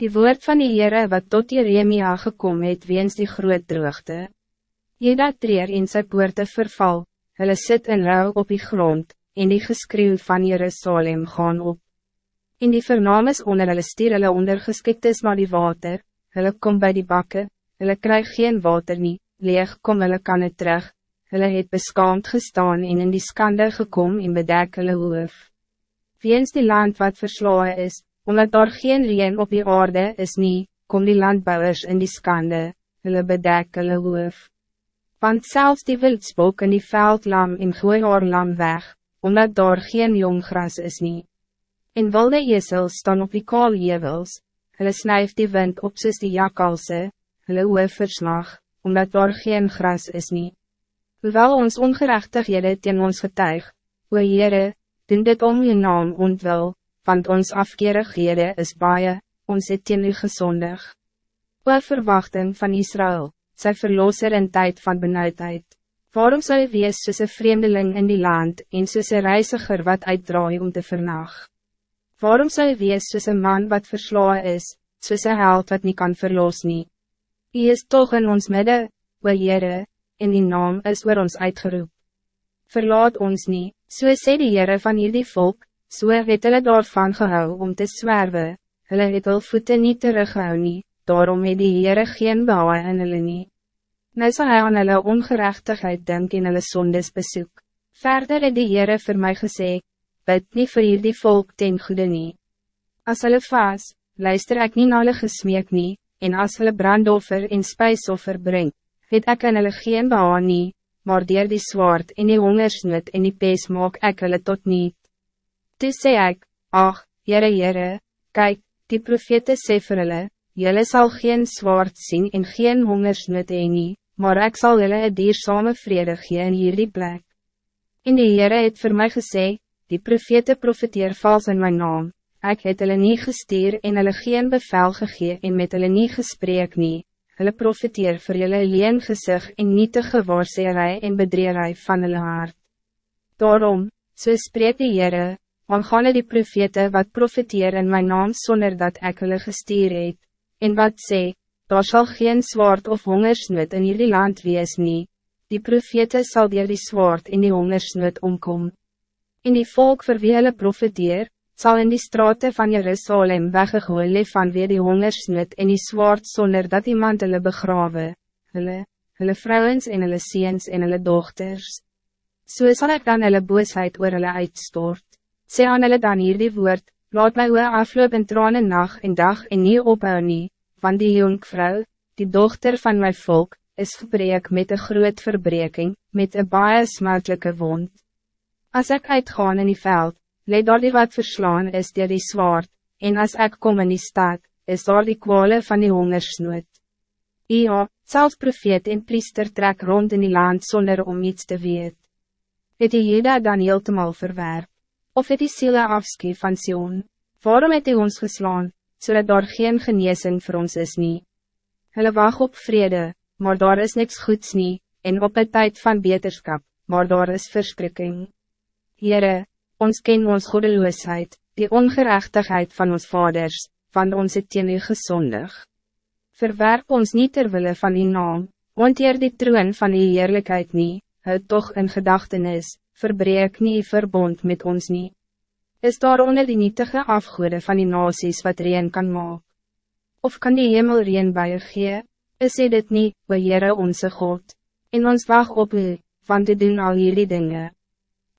Die woord van die Heere wat tot Jeremia gekom het weens die groot droogte. Jeda treer in sy poorte verval, hulle sit in rouw op die grond, en die geskreeuw van Jerusalem gaan op. In die vernames onder hulle stier hulle ondergeskiktes maar die water, hulle kom bij die bakken, hulle krijg geen water nie, leeg kom hulle kan het terug, hulle het beskaamd gestaan en in die skande gekom en bedek hulle hoof. Weens die land wat verslaan is, omdat daar geen reen op die aarde is nie, kom die landbouwers in die skande, hulle bedek hulle hoof. Want zelfs die wildsbok in die veldlam en gooihaarlam weg, omdat daar geen jong gras is nie. En wilde esels staan op die kaalhevels, hulle snuif die wind op soos die jakalse, hulle hoof verslag, omdat daar geen gras is nie. Hoewel ons ongerechtighede teen ons getuig, o Heere, doen dit om je naam ontwil, want ons afkeerighede is baie, ons het teen u gezondig. O verwachting van Israël, sy verlosser in tijd van benauwdheid. Waarom zou je wees soos een vreemdeling in die land en soos een reiziger wat uitdraai om te vernag? Waarom zou je wees soos een man wat verslaan is, soos een held wat niet kan verlos nie? Hij is toch in ons midden, o Heere, en die naam is oor ons uitgeroep. Verlaat ons niet, so sê die Heere van hierdie volk, So het hulle daarvan gehou om te zwerven, hulle het hul voete nie teruggehou nie, daarom het die Heere geen bouwe in hulle nie. Nou sal hy aan hulle ongerechtigheid denk en hulle sondes besoek. Verder het die Heere vir my gesê, bid nie vir hierdie volk ten goede nie. As hulle vaas, luister ek nie na hulle gesmeek nie, en as hulle brandoffer en spijsoffer brengt, het ek in hulle geen bouwe nie, maar dier die zwaard en die hongersnood en die pees maak ek hulle tot niet. Toe sê ek, ach, jere jere, kijk, die profete sê vir hulle, jylle sal geen zwaard zien en geen hongersnut heen nie, maar ek sal jylle een diersame vrede gee in hierdie plek. En die Heere het vir my gesê, die profete profeteer vals in mijn naam, ek het hulle nie gestuur en hulle geen bevel gegee en met hulle nie gesprek nie, hulle profeteer vir julle leen gezicht en nietige waarseerij en bedreerij van hulle hart. Daarom, so spreek die Heere, aangaande die profete wat profeteer in mijn naam zonder dat ek hulle gestuur het, en wat sê, daar zal geen zwaard of hongersnood in jullie land wees nie, die profete zal dier die zwaard in die hongersnood omkom. In die volk vir wie hulle profeteer, zal in die straten van Jerusalem weggegooi leef van weer die hongersnood en die zwaard zonder dat iemand hulle begrawe, hulle, hulle vrouwens en hulle seens en hulle dochters. So sal ek dan hulle boosheid oor hulle uitstort sê aan hulle dan hier die woord, laat my oor afloop in tranen nacht en dag en nie ophou nie, want die jonkvrou, die dochter van mijn volk, is gebreek met een groot verbreking, met een baie smeltelike wond. Als ik uitgaan in die veld, leed daar die wat verslaan is dier die zwaard, en als ik kom in die stad, is daar die kwale van die hongersnood. Ja, zelfs profeet en priester trek rond in die land zonder om iets te weet. Het die Jeda dan heeltemal verwerp? Of het die siele afskie van Sion? Waarom het hy ons geslaan, zodat so daar geen geneesing voor ons is nie? Hulle wacht op vrede, maar daar is niks goeds nie, en op het tijd van beterskap, maar daar is verschrikking. Heere, ons ken ons goedeloosheid, die ongerechtigheid van ons vaders, van ons het teen u gezondig. Verwerp ons niet terwille van die naam, want hier die troon van die heerlijkheid niet, het toch een gedachtenis, verbreek nie verbond met ons nie. Is daar onder die nietige afgoede van die nasies wat reen kan maak? Of kan die hemel reen by gee? Is dit niet, we Heere onze God, en ons wacht op u, want te doen al jullie dingen.